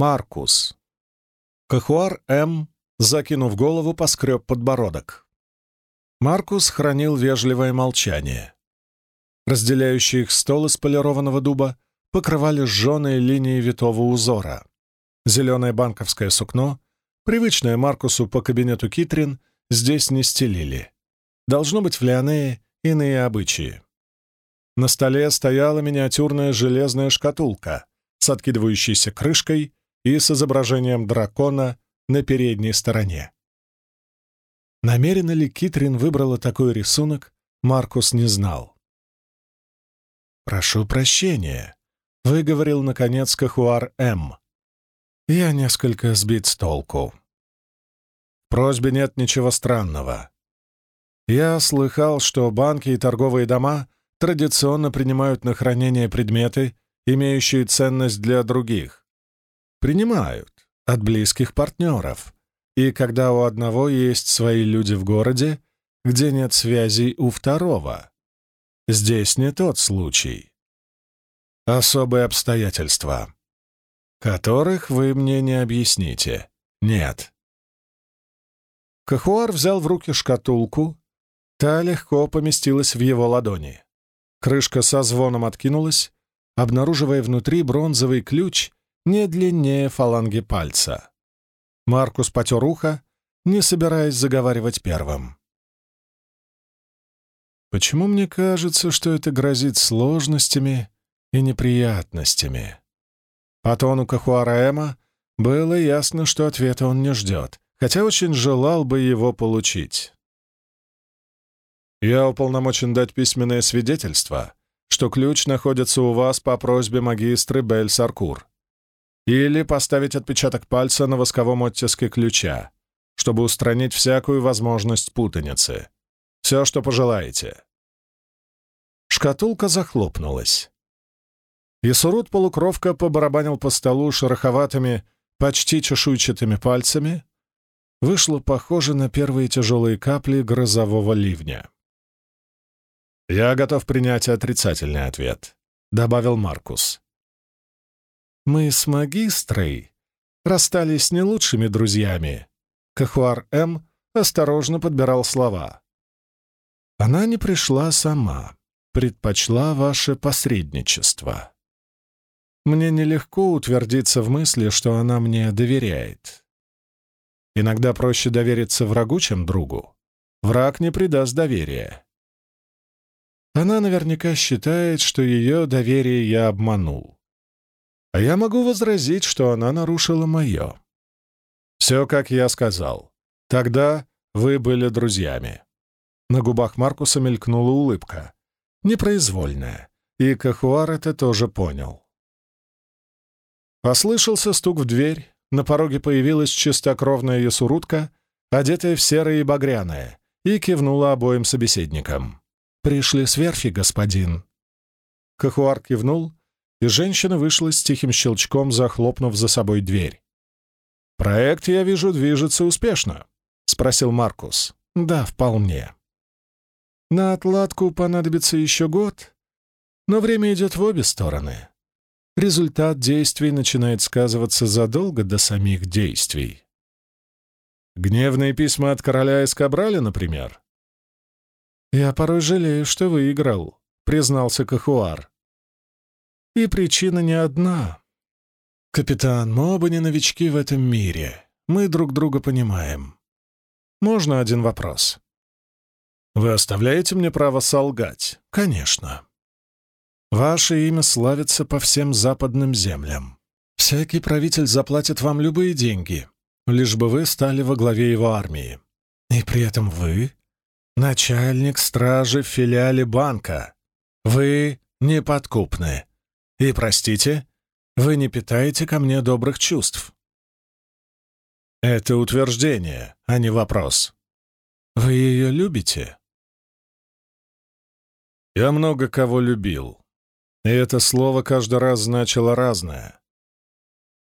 Маркус. Кахуар М., закинув голову, поскреб подбородок. Маркус хранил вежливое молчание. Разделяющие их стол из полированного дуба покрывали сжженные линии витого узора. Зеленое банковское сукно, привычное Маркусу по кабинету Китрин, здесь не стелили. Должно быть в Леонее иные обычаи. На столе стояла миниатюрная железная шкатулка с откидывающейся крышкой и с изображением дракона на передней стороне. Намеренно ли Китрин выбрала такой рисунок, Маркус не знал. «Прошу прощения», — выговорил, наконец, Кахуар М. «Я несколько сбит с толку. В просьбе нет ничего странного. Я слыхал, что банки и торговые дома традиционно принимают на хранение предметы, имеющие ценность для других. Принимают от близких партнеров. И когда у одного есть свои люди в городе, где нет связей у второго. Здесь не тот случай. Особые обстоятельства, которых вы мне не объясните. Нет. Кахуар взял в руки шкатулку, Та легко поместилась в его ладони. Крышка со звоном откинулась, обнаруживая внутри бронзовый ключ не длиннее фаланги пальца. Маркус потер ухо, не собираясь заговаривать первым. «Почему мне кажется, что это грозит сложностями и неприятностями?» По тону Кахуараэма было ясно, что ответа он не ждет, хотя очень желал бы его получить. Я уполномочен дать письменное свидетельство, что ключ находится у вас по просьбе магистры Бель-Саркур. Или поставить отпечаток пальца на восковом оттиске ключа, чтобы устранить всякую возможность путаницы. Все, что пожелаете. Шкатулка захлопнулась. Исурут полукровка побарабанил по столу шероховатыми, почти чешуйчатыми пальцами. Вышло похоже на первые тяжелые капли грозового ливня. «Я готов принять отрицательный ответ», — добавил Маркус. «Мы с магистрой расстались не лучшими друзьями», — Кахуар М. осторожно подбирал слова. «Она не пришла сама, предпочла ваше посредничество. Мне нелегко утвердиться в мысли, что она мне доверяет. Иногда проще довериться врагу, чем другу. Враг не придаст доверия. Она наверняка считает, что ее доверие я обманул. А я могу возразить, что она нарушила мое. Все, как я сказал. Тогда вы были друзьями. На губах Маркуса мелькнула улыбка. Непроизвольная. И Кахуар это тоже понял. Послышался стук в дверь. На пороге появилась чистокровная ясурутка, одетая в серое и багряное, и кивнула обоим собеседникам. «Пришли с верфи, господин». Кахуар кивнул, и женщина вышла с тихим щелчком, захлопнув за собой дверь. «Проект, я вижу, движется успешно», — спросил Маркус. «Да, вполне. На отладку понадобится еще год, но время идет в обе стороны. Результат действий начинает сказываться задолго до самих действий. Гневные письма от короля Эскабрали, например?» «Я порой жалею, что выиграл», — признался Кахуар. «И причина не одна. Капитан, мы оба не новички в этом мире. Мы друг друга понимаем. Можно один вопрос?» «Вы оставляете мне право солгать?» «Конечно. Ваше имя славится по всем западным землям. Всякий правитель заплатит вам любые деньги, лишь бы вы стали во главе его армии. И при этом вы начальник стражи в филиале банка. Вы неподкупны. И, простите, вы не питаете ко мне добрых чувств. Это утверждение, а не вопрос. Вы ее любите? Я много кого любил. И это слово каждый раз значило разное.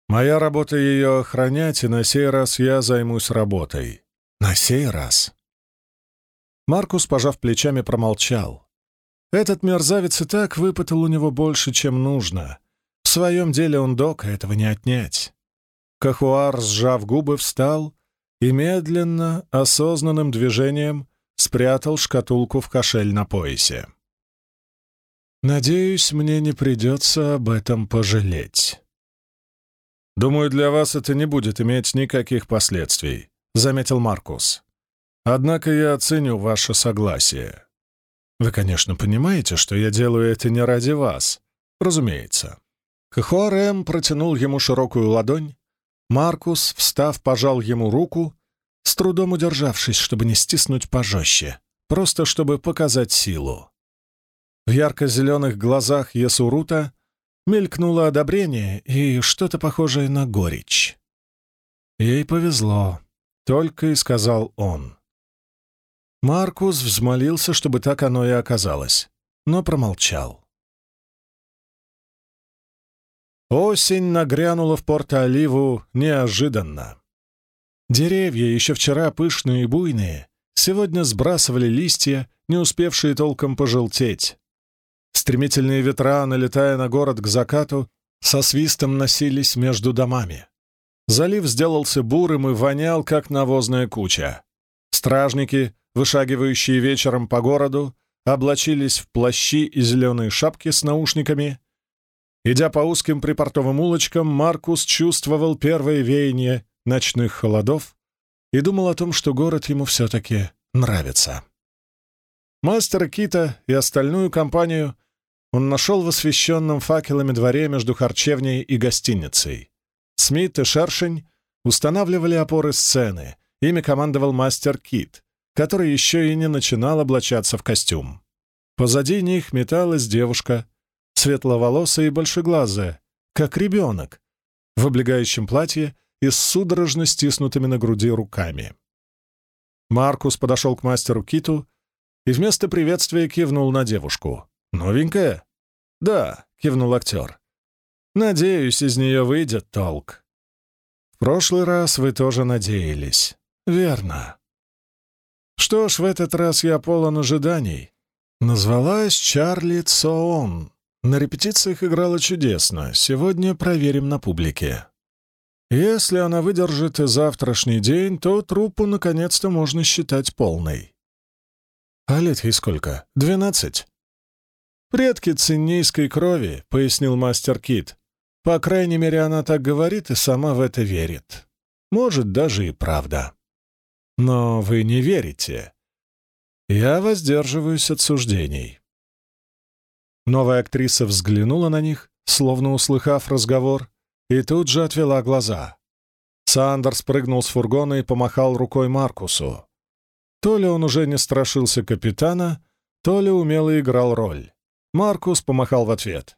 Моя работа ее охранять, и на сей раз я займусь работой. На сей раз. Маркус, пожав плечами, промолчал. Этот мерзавец и так выпытал у него больше, чем нужно. В своем деле он док, а этого не отнять. Кахуар, сжав губы, встал и медленно, осознанным движением спрятал шкатулку в кошель на поясе. «Надеюсь, мне не придется об этом пожалеть». «Думаю, для вас это не будет иметь никаких последствий», — заметил Маркус. «Однако я оценю ваше согласие. Вы, конечно, понимаете, что я делаю это не ради вас. Разумеется». Кахуарэм протянул ему широкую ладонь. Маркус, встав, пожал ему руку, с трудом удержавшись, чтобы не стиснуть пожестче, просто чтобы показать силу. В ярко-зеленых глазах Ясурута мелькнуло одобрение и что-то похожее на горечь. «Ей повезло», — только и сказал он. Маркус взмолился, чтобы так оно и оказалось, но промолчал. Осень нагрянула в Порто-Оливу неожиданно. Деревья, еще вчера пышные и буйные, сегодня сбрасывали листья, не успевшие толком пожелтеть. Стремительные ветра, налетая на город к закату, со свистом носились между домами. Залив сделался бурым и вонял, как навозная куча. Стражники, вышагивающие вечером по городу, облачились в плащи и зеленые шапки с наушниками. Идя по узким припортовым улочкам, Маркус чувствовал первое веяние ночных холодов и думал о том, что город ему все-таки нравится. Мастера Кита и остальную компанию он нашел в освещенном факелами дворе между харчевней и гостиницей. Смит и Шершень устанавливали опоры сцены, ими командовал мастер Кит, который еще и не начинал облачаться в костюм. Позади них металась девушка, светловолосая и большеглазая, как ребенок, в облегающем платье и с судорожно стиснутыми на груди руками. Маркус подошел к мастеру Киту и вместо приветствия кивнул на девушку. «Новенькая?» «Да», — кивнул актер. «Надеюсь, из нее выйдет толк». «В прошлый раз вы тоже надеялись». «Верно». «Что ж, в этот раз я полон ожиданий». Назвалась Чарли Цоон. На репетициях играла чудесно. Сегодня проверим на публике. Если она выдержит и завтрашний день, то труппу наконец-то можно считать полной. А лет ей сколько? Двенадцать? «Предки циннийской крови», — пояснил мастер Кит. «По крайней мере, она так говорит и сама в это верит. Может, даже и правда. Но вы не верите. Я воздерживаюсь от суждений». Новая актриса взглянула на них, словно услыхав разговор, и тут же отвела глаза. Сандер спрыгнул с фургона и помахал рукой Маркусу. То ли он уже не страшился капитана, то ли умело играл роль. Маркус помахал в ответ.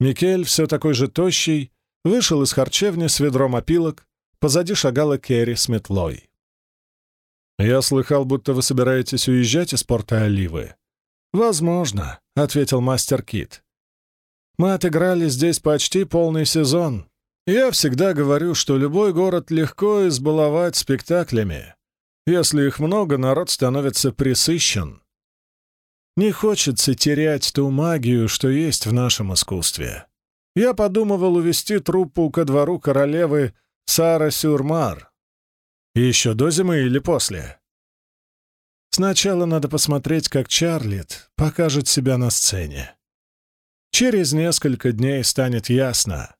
Микель, все такой же тощий, вышел из харчевни с ведром опилок, позади шагала Керри с метлой. «Я слыхал, будто вы собираетесь уезжать из порта Оливы». «Возможно», — ответил мастер Кит. «Мы отыграли здесь почти полный сезон. Я всегда говорю, что любой город легко избаловать спектаклями. Если их много, народ становится присыщен. Не хочется терять ту магию, что есть в нашем искусстве. Я подумывал увести труппу ко двору королевы Сара Сюрмар. Еще до зимы или после? Сначала надо посмотреть, как Чарлит покажет себя на сцене. Через несколько дней станет ясно.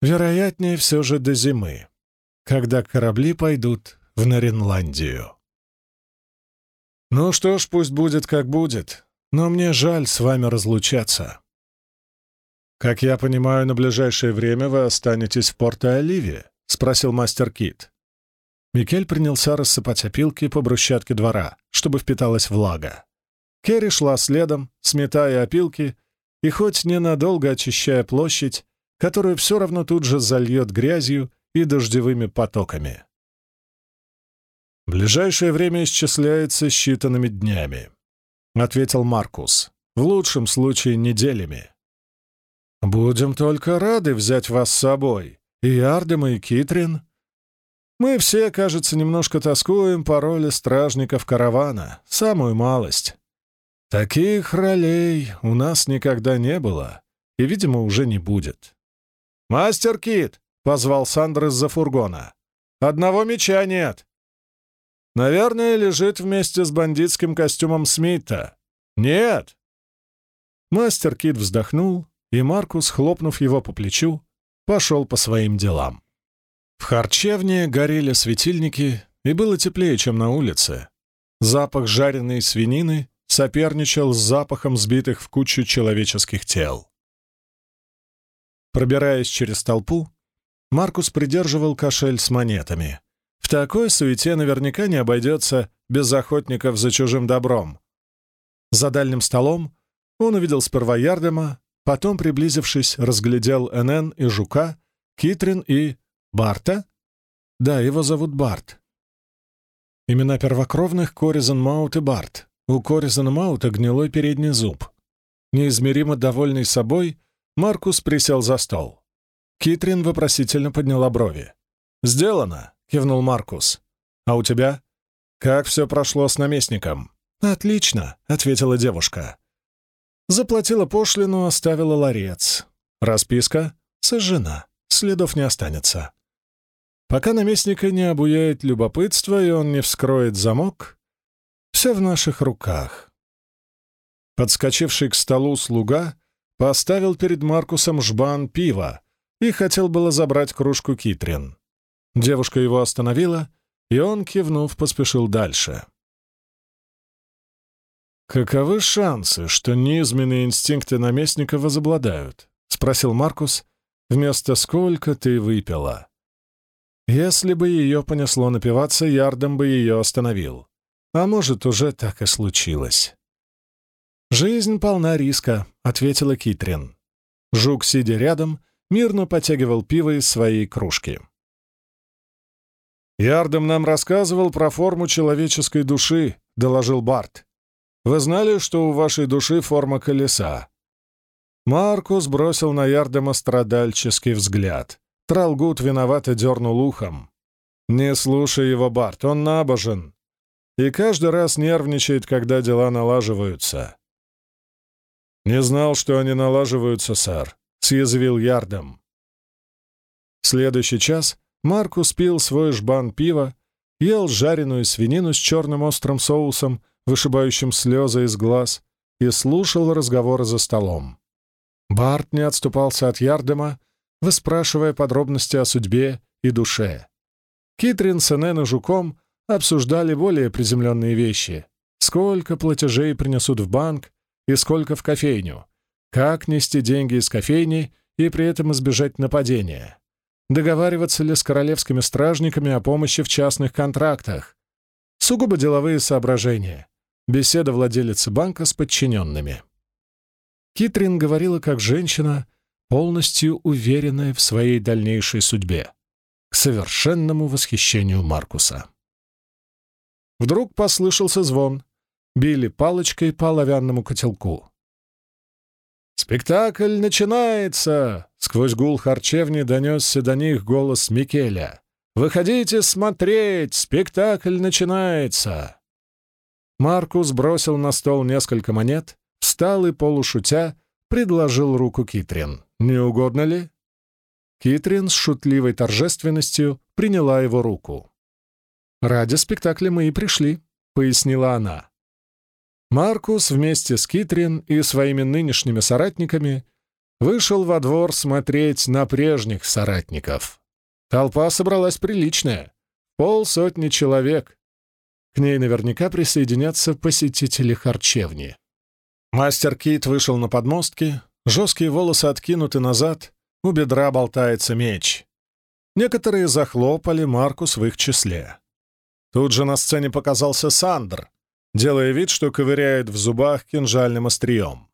Вероятнее все же до зимы, когда корабли пойдут в Наринландию. «Ну что ж, пусть будет как будет, но мне жаль с вами разлучаться». «Как я понимаю, на ближайшее время вы останетесь в Порто-Оливе?» — спросил мастер Кит. Микель принялся рассыпать опилки по брусчатке двора, чтобы впиталась влага. Керри шла следом, сметая опилки, и хоть ненадолго очищая площадь, которую все равно тут же зальет грязью и дождевыми потоками. «Ближайшее время исчисляется считанными днями», — ответил Маркус. «В лучшем случае неделями». «Будем только рады взять вас с собой, и Ардема, и Китрин. Мы все, кажется, немножко тоскуем по роли стражников каравана, самую малость. Таких ролей у нас никогда не было, и, видимо, уже не будет». «Мастер Кит!» — позвал Сандер из-за фургона. «Одного меча нет». «Наверное, лежит вместе с бандитским костюмом Смита». «Нет!» Мастер Кит вздохнул, и Маркус, хлопнув его по плечу, пошел по своим делам. В харчевне горели светильники, и было теплее, чем на улице. Запах жареной свинины соперничал с запахом сбитых в кучу человеческих тел. Пробираясь через толпу, Маркус придерживал кошель с монетами. В такой суете наверняка не обойдется без охотников за чужим добром. За дальним столом он увидел сперва Ярдема, потом, приблизившись, разглядел НН и Жука, Китрин и Барта? Да, его зовут Барт. Имена первокровных Коризон Маут и Барт. У Коризона Маута гнилой передний зуб. Неизмеримо довольный собой, Маркус присел за стол. Китрин вопросительно подняла брови. «Сделано!» — кивнул Маркус. «А у тебя? Как все прошло с наместником?» «Отлично!» — ответила девушка. Заплатила пошлину, оставила ларец. Расписка сожжена, следов не останется. Пока наместника не обуяет любопытство и он не вскроет замок, все в наших руках. Подскочивший к столу слуга поставил перед Маркусом жбан пива и хотел было забрать кружку Китрин. Девушка его остановила, и он, кивнув, поспешил дальше. «Каковы шансы, что низменные инстинкты наместника возобладают?» — спросил Маркус. «Вместо «сколько ты выпила?» Если бы ее понесло напиваться, Ярдом бы ее остановил. А может, уже так и случилось. «Жизнь полна риска», — ответила Китрин. Жук, сидя рядом, мирно потягивал пиво из своей кружки. «Ярдом нам рассказывал про форму человеческой души», — доложил Барт. «Вы знали, что у вашей души форма колеса?» Маркус бросил на Ярдема страдальческий взгляд. Тралгут виновато дернул ухом. «Не слушай его, Барт, он набожен. И каждый раз нервничает, когда дела налаживаются». «Не знал, что они налаживаются, сэр», — съязвил Ярдом. В следующий час Маркус пил свой жбан пива, ел жареную свинину с черным острым соусом, вышибающим слезы из глаз, и слушал разговоры за столом. Барт не отступался от Ярдема, выспрашивая подробности о судьбе и душе. Китрин с Энен и Жуком обсуждали более приземленные вещи. Сколько платежей принесут в банк и сколько в кофейню. Как нести деньги из кофейни и при этом избежать нападения. Договариваться ли с королевскими стражниками о помощи в частных контрактах. Сугубо деловые соображения. Беседа владелицы банка с подчиненными. Китрин говорила как женщина, полностью уверенная в своей дальнейшей судьбе, к совершенному восхищению Маркуса. Вдруг послышался звон. Били палочкой по оловянному котелку. «Спектакль начинается!» — сквозь гул харчевни донесся до них голос Микеля. «Выходите смотреть! Спектакль начинается!» Маркус бросил на стол несколько монет, встал и, полушутя, предложил руку Китрин. «Не угодно ли?» Китрин с шутливой торжественностью приняла его руку. «Ради спектакля мы и пришли», — пояснила она. Маркус вместе с Китрин и своими нынешними соратниками вышел во двор смотреть на прежних соратников. Толпа собралась приличная, полсотни человек. К ней наверняка присоединятся посетители харчевни. Мастер Кит вышел на подмостки, Жесткие волосы откинуты назад, у бедра болтается меч. Некоторые захлопали Маркус в их числе. Тут же на сцене показался Сандр, делая вид, что ковыряет в зубах кинжальным острием.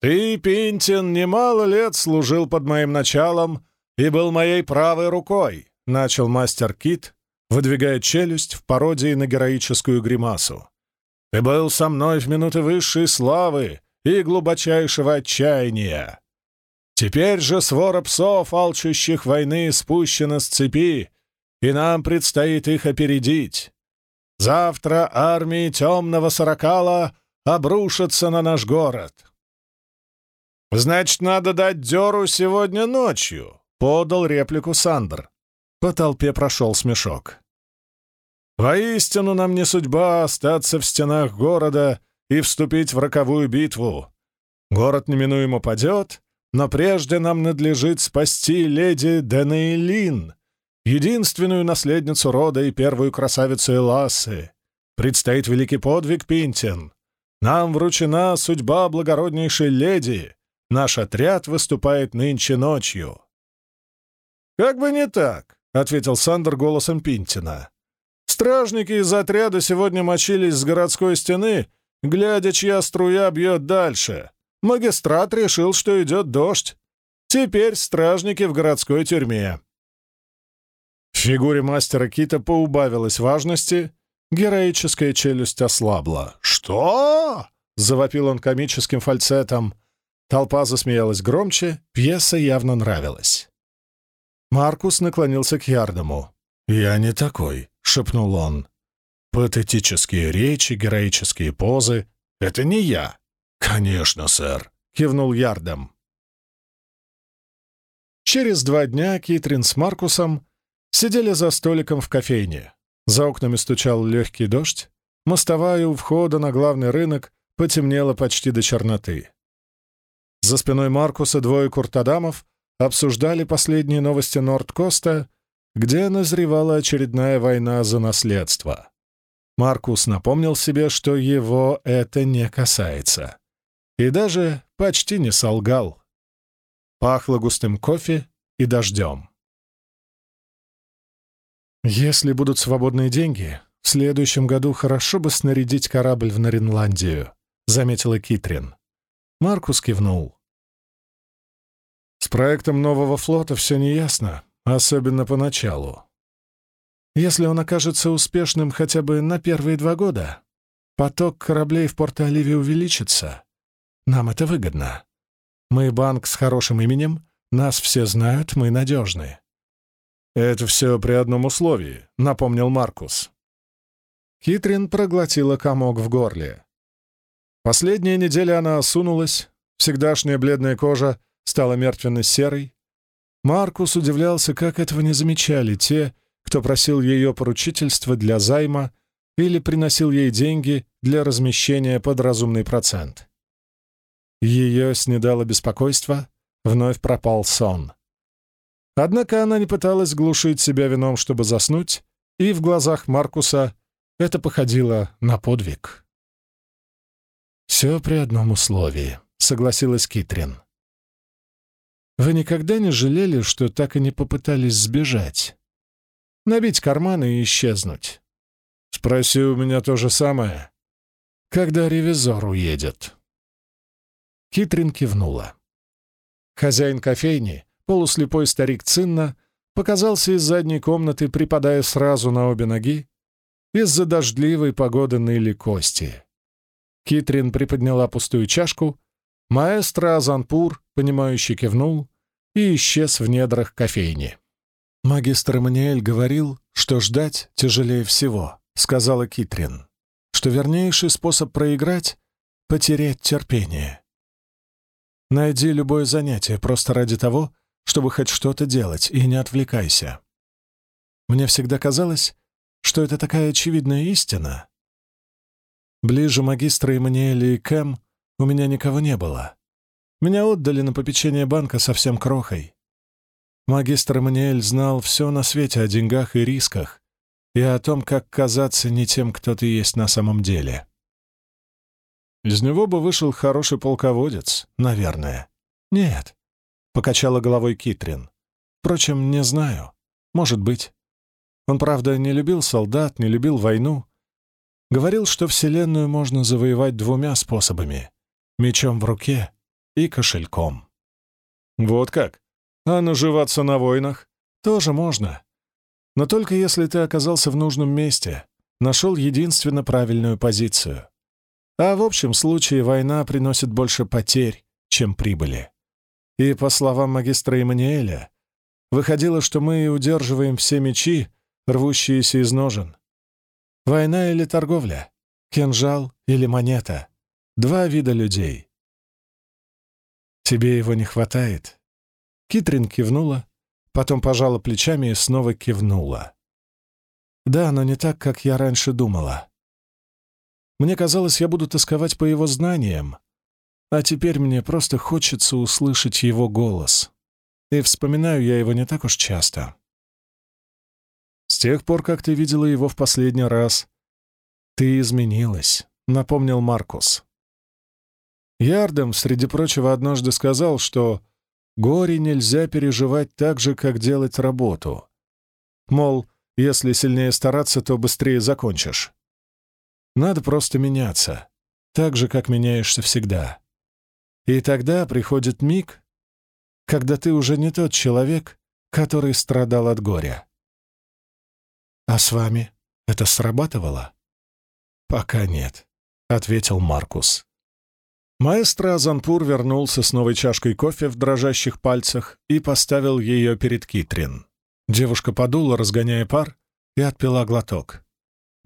«Ты, Пинтин, немало лет служил под моим началом и был моей правой рукой», — начал мастер Кит, выдвигая челюсть в пародии на героическую гримасу. «Ты был со мной в минуты высшей славы и глубочайшего отчаяния. Теперь же свора псов, алчущих войны, спущена с цепи, и нам предстоит их опередить. Завтра армии темного сорокала обрушатся на наш город. Значит, надо дать дёру сегодня ночью, — подал реплику Сандер. По толпе прошел смешок. «Воистину нам не судьба остаться в стенах города и вступить в роковую битву. Город неминуемо падет, но прежде нам надлежит спасти леди Денейлин, единственную наследницу рода и первую красавицу Эласы. Предстоит великий подвиг, Пинтин. Нам вручена судьба благороднейшей леди. Наш отряд выступает нынче ночью». «Как бы не так», — ответил Сандер голосом Пинтина. «Стражники из отряда сегодня мочились с городской стены, глядя, чья струя бьет дальше. Магистрат решил, что идет дождь. Теперь стражники в городской тюрьме». В фигуре мастера Кита поубавилось важности, героическая челюсть ослабла. «Что?» — завопил он комическим фальцетом. Толпа засмеялась громче, пьеса явно нравилась. Маркус наклонился к Ярдому. «Я не такой», — шепнул он. «Патетические речи, героические позы — это не я». «Конечно, сэр», — кивнул Ярдом. Через два дня Китрин с Маркусом сидели за столиком в кофейне. За окнами стучал легкий дождь, мостовая у входа на главный рынок потемнела почти до черноты. За спиной Маркуса двое куртадамов обсуждали последние новости Нордкоста, где назревала очередная война за наследство. Маркус напомнил себе, что его это не касается. И даже почти не солгал. Пахло густым кофе и дождем. «Если будут свободные деньги, в следующем году хорошо бы снарядить корабль в Наринландию», — заметила Китрин. Маркус кивнул. «С проектом нового флота все неясно, особенно поначалу. Если он окажется успешным хотя бы на первые два года, поток кораблей в Порто-Оливе увеличится. Нам это выгодно. Мы банк с хорошим именем, нас все знают, мы надежны. «Это все при одном условии», — напомнил Маркус. Китрин проглотила комок в горле. Последняя неделя она осунулась, всегдашняя бледная кожа стала мертвенно-серой. Маркус удивлялся, как этого не замечали те, кто просил ее поручительства для займа или приносил ей деньги для размещения под разумный процент. Ее снедало беспокойство, вновь пропал сон. Однако она не пыталась глушить себя вином, чтобы заснуть, и в глазах Маркуса это походило на подвиг. «Все при одном условии», — согласилась Китрин. «Вы никогда не жалели, что так и не попытались сбежать? Набить карманы и исчезнуть?» «Спроси у меня то же самое. Когда ревизор уедет?» Китрин кивнула. Хозяин кофейни, полуслепой старик Цинна, показался из задней комнаты, припадая сразу на обе ноги. Из-за дождливой погоды ныли кости. Китрин приподняла пустую чашку, маэстро Азанпур, понимающий, кивнул и исчез в недрах кофейни. «Магистр Маниэль говорил, что ждать тяжелее всего», — сказала Китрин, «что вернейший способ проиграть — потерять терпение. Найди любое занятие просто ради того, чтобы хоть что-то делать, и не отвлекайся. Мне всегда казалось, что это такая очевидная истина. Ближе магистра Эммануэля и Кэм у меня никого не было. Меня отдали на попечение банка совсем крохой. Магистр Эммануэль знал все на свете о деньгах и рисках, и о том, как казаться не тем, кто ты есть на самом деле. Из него бы вышел хороший полководец, наверное. Нет, — покачала головой Китрин. Впрочем, не знаю. Может быть. Он, правда, не любил солдат, не любил войну. Говорил, что Вселенную можно завоевать двумя способами — мечом в руке и кошельком. Вот как? А наживаться на войнах? Тоже можно. Но только если ты оказался в нужном месте, нашел единственно правильную позицию. А в общем случае война приносит больше потерь, чем прибыли. И, по словам магистра Эммануэля, выходило, что мы удерживаем все мечи, рвущиеся из ножен. Война или торговля, кинжал или монета — два вида людей. «Тебе его не хватает?» Китрин кивнула, потом пожала плечами и снова кивнула. «Да, но не так, как я раньше думала. Мне казалось, я буду тосковать по его знаниям, а теперь мне просто хочется услышать его голос. И вспоминаю я его не так уж часто. С тех пор, как ты видела его в последний раз, ты изменилась», — напомнил Маркус. Ярдем, среди прочего, однажды сказал, что горе нельзя переживать так же, как делать работу. Мол, если сильнее стараться, то быстрее закончишь. Надо просто меняться, так же, как меняешься всегда. И тогда приходит миг, когда ты уже не тот человек, который страдал от горя. «А с вами это срабатывало?» «Пока нет», — ответил Маркус. Маэстро Азанпур вернулся с новой чашкой кофе в дрожащих пальцах и поставил ее перед Китрин. Девушка подула, разгоняя пар, и отпила глоток.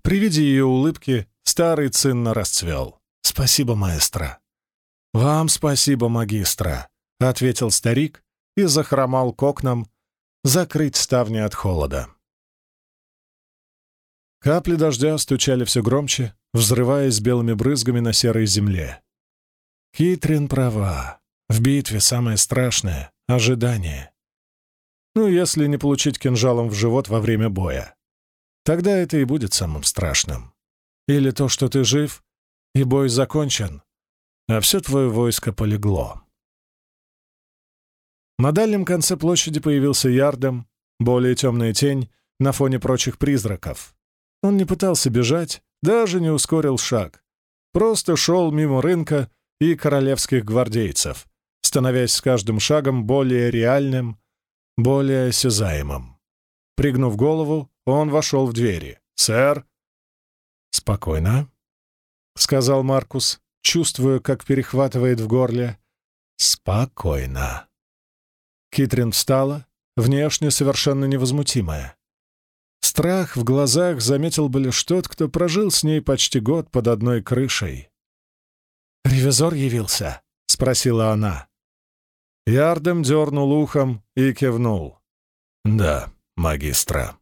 При виде ее улыбки старый цинно расцвел. «Спасибо, маэстро». «Вам спасибо, магистра», — ответил старик и захромал к окнам, закрыть ставни от холода. Капли дождя стучали все громче, взрываясь белыми брызгами на серой земле. Китрин права. В битве самое страшное — ожидание. Ну, если не получить кинжалом в живот во время боя. Тогда это и будет самым страшным. Или то, что ты жив, и бой закончен, а все твое войско полегло. На дальнем конце площади появился Ярдем, более темная тень на фоне прочих призраков. Он не пытался бежать, даже не ускорил шаг. Просто шел мимо рынка, и королевских гвардейцев, становясь с каждым шагом более реальным, более осязаемым. Пригнув голову, он вошел в двери. «Сэр!» «Спокойно», — сказал Маркус, чувствуя, как перехватывает в горле. «Спокойно». Китрин встала, внешне совершенно невозмутимая. Страх в глазах заметил бы лишь тот, кто прожил с ней почти год под одной крышей. «Ревизор явился?» — спросила она. Ярдем дернул ухом и кивнул. «Да, магистра».